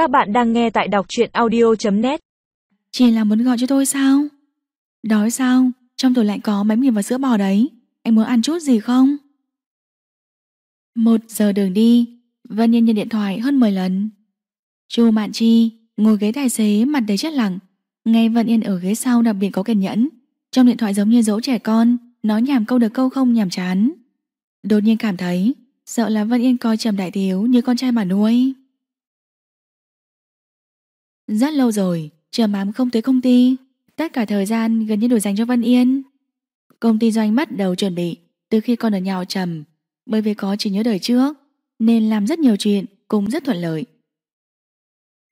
Các bạn đang nghe tại đọc truyện audio.net Chỉ là muốn gọi cho tôi sao? Đói sao? Trong tủ lạnh có bánh mì và sữa bò đấy. Anh muốn ăn chút gì không? Một giờ đường đi, Vân Yên nhận điện thoại hơn 10 lần. Chu Mạn Chi ngồi ghế tài xế mặt đầy chất lặng. Nghe Vân Yên ở ghế sau đặc biệt có kiên nhẫn. Trong điện thoại giống như dỗ trẻ con Nói nhảm câu được câu không nhảm chán. Đột nhiên cảm thấy, Sợ là Vân Yên coi Trầm Đại Thiếu như con trai bà nuôi. Rất lâu rồi, chờ mám không tới công ty. Tất cả thời gian gần như đủ dành cho Vân Yên. Công ty doanh bắt đầu chuẩn bị Từ khi con ở nhà Trầm, Bởi vì có chỉ nhớ đời trước, Nên làm rất nhiều chuyện Cũng rất thuận lợi.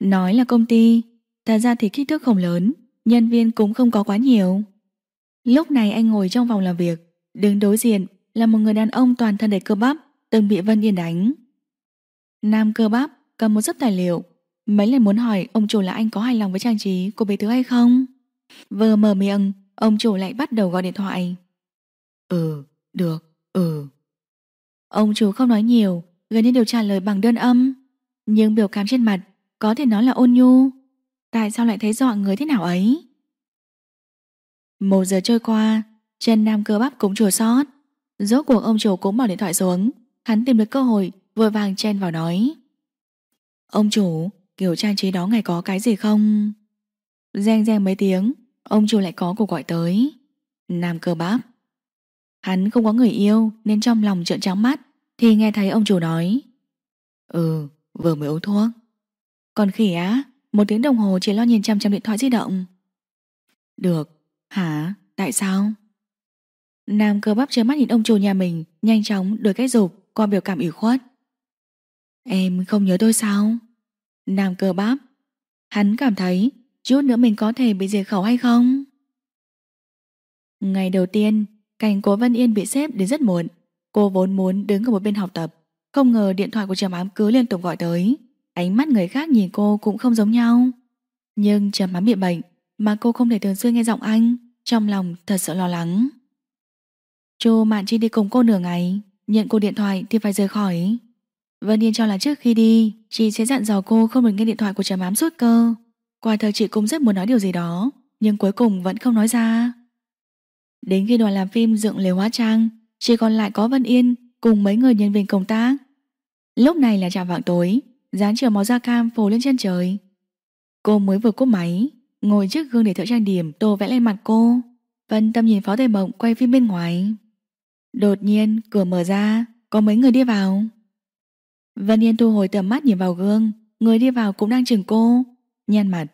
Nói là công ty, Thật ra thì kích thước không lớn, Nhân viên cũng không có quá nhiều. Lúc này anh ngồi trong phòng làm việc, Đứng đối diện là một người đàn ông toàn thân đầy cơ bắp, Từng bị Vân Yên đánh. Nam cơ bắp cầm một sấp tài liệu Mấy lần muốn hỏi ông chủ là anh có hài lòng với trang trí của biệt thự hay không? Vừa mở miệng Ông chủ lại bắt đầu gọi điện thoại. Ừ, được, ừ. Ông chủ không nói nhiều Gần như đều trả lời bằng đơn âm. Nhưng biểu cảm trên mặt Có thể nói là ôn nhu. Tại sao lại thấy dọa người thế nào ấy? Một giờ trôi qua Chân nam cơ bắp cũng chùa sót Rốt cuộc ông chủ cũng bỏ điện thoại xuống. Hắn tìm được cơ hội Vội vàng chen vào nói. Ông chủ Kiểu trang trí đó ngày có cái gì không? Reng reng mấy tiếng, Ông chủ lại có cuộc gọi tới. Nam cơ bắp. Hắn không có người yêu, Nên trong lòng trợn trắng mắt, Thì nghe thấy ông chủ nói. Ừ vừa mới uống thuốc. Còn khỉ á, Một tiếng đồng hồ chỉ lo nhìn chăm chăm điện thoại di động. Được. Hả? Tại sao? Nam cơ bắp trơ mắt nhìn ông chủ nhà mình, Nhanh chóng đổi cách dục qua biểu cảm ủy khuất. Em không nhớ tôi sao? Nam cơ bắp. Hắn cảm thấy chút nữa mình có thể bị diệt khẩu hay không? Ngày đầu tiên, Cảnh cố Vân Yên bị xếp đến rất muộn. Cô vốn muốn đứng ở một bên học tập. Không ngờ điện thoại của Trầm Ám cứ liên tục gọi tới. Ánh mắt người khác nhìn cô cũng không giống nhau. Nhưng Trầm Ám bị bệnh, Mà cô không thể thường xuyên nghe giọng anh, Trong lòng thật sự lo lắng. Chu Mạn Chi đi cùng cô nửa ngày, Nhận cô điện thoại thì phải rời khỏi. Vân Yên cho là trước khi đi, Chị sẽ dặn dò cô không được nghe điện thoại của Trầm Ám suốt cơ. Quả thật chị cũng rất muốn nói điều gì đó, Nhưng cuối cùng vẫn không nói ra. Đến khi đoàn làm phim dựng lều hóa trang, Chỉ còn lại có Vân Yên Cùng mấy người nhân viên công tác. Lúc này là trạm vạng tối, Dán chiều màu da cam phủ lên chân trời. Cô mới vừa cúp máy, Ngồi trước gương để thợ trang điểm Tô vẽ lên mặt cô. Vân tâm nhìn phó tề mộng quay phim bên ngoài. Đột nhiên, cửa mở ra, Có mấy người đi vào. Vân Yên thu hồi tầm mắt nhìn vào gương. Người đi vào cũng đang chừng cô. Nhăn mặt.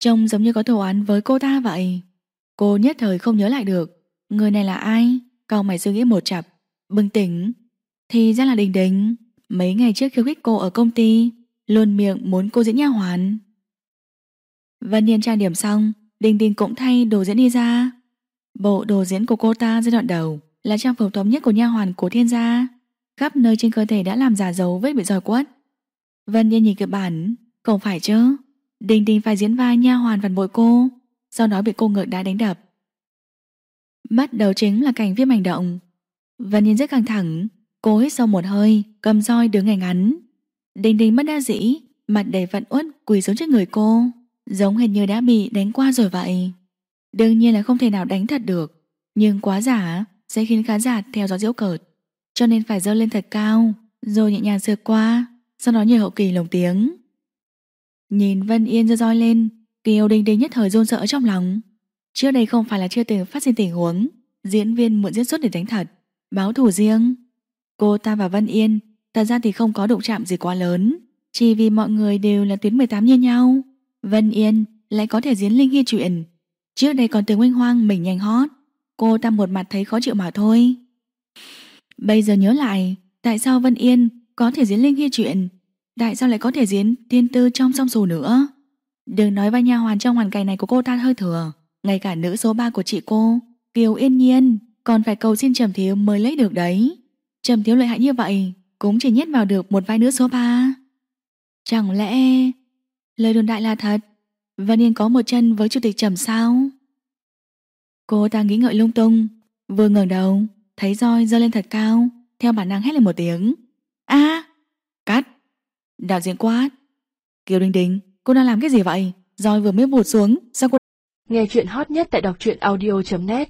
Trông giống như có thù án với cô ta vậy. Cô nhất thời không nhớ lại được. Người này là ai? Cao mày suy nghĩ một chập Bừng tỉnh. Thì ra là Đình Đình. Mấy ngày trước khiêu khích cô ở công ty, Luôn miệng muốn cô diễn nha hoàn. Vân Yên trang điểm xong, Đình Đình cũng thay đồ diễn đi ra. Bộ đồ diễn của cô ta giai đoạn đầu Là trang phục thống nhất của nha hoàn của thiên gia. Khắp nơi trên cơ thể đã làm giả dấu vết bị roi quất. Vân Yên nhìn kịch bản, Không phải chứ Đình Đình phải diễn vai nha hoàn phản bội cô, Sau đó bị cô ngược đá đánh đập. Bắt đầu chính là cảnh viêm hành động. Vân Yên rất căng thẳng, Cô hít sâu một hơi, Cầm roi đứng ngay ngắn. Đình Đình mất đa dĩ, Mặt đầy vận uất quỳ xuống trước người cô, Giống hình như đã bị đánh qua rồi vậy. Đương nhiên là không thể nào đánh thật được, Nhưng quá giả Sẽ khiến khán giả theo dõi diễu cợt. Cho nên phải dơ lên thật cao, Rồi nhẹ nhàng sượt qua, Sau đó nhờ hậu kỳ lồng tiếng. Nhìn Vân Yên dơ roi lên Kiều Đình Đình nhất thời run sợ trong lòng. Trước đây không phải là chưa từng phát sinh tình huống, Diễn viên mượn diễn xuất để đánh thật, Báo thủ riêng. Cô ta và Vân Yên, Thật ra thì không có đụng chạm gì quá lớn, Chỉ vì mọi người đều là tuyến 18 như nhau. Vân Yên lại có thể diễn linh hy chuyện Trước đây còn từng oanh hoang mình nhanh hót. Cô ta một mặt thấy khó chịu mà thôi. Bây giờ nhớ lại, Tại sao Vân Yên có thể diễn linh hy chuyện Tại sao lại có thể diễn tiên tư trong song sù nữa? Đừng nói vai nha hoàn trong hoàn cảnh này của cô ta hơi thừa. Ngay cả nữ số 3 của chị cô, Kiều Yên Nhiên, Còn phải cầu xin Trầm Thiếu mới lấy được đấy. Trầm Thiếu lợi hại như vậy, Cũng chỉ nhét vào được một vai nữ số 3 Chẳng lẽ Lời đồn đại là thật? Vân Yên có một chân với chủ tịch Trầm sao? Cô ta nghĩ ngợi lung tung, Vừa ngẩng đầu Thấy roi giơ lên thật cao Theo bản năng hét lên một tiếng. A! Cắt! Đạo diễn quát. Kiều Đình Đình, cô đang làm cái gì vậy? Roi vừa mới vụt xuống, sao cô... Nghe chuyện hot nhất tại đọc truyện audio.net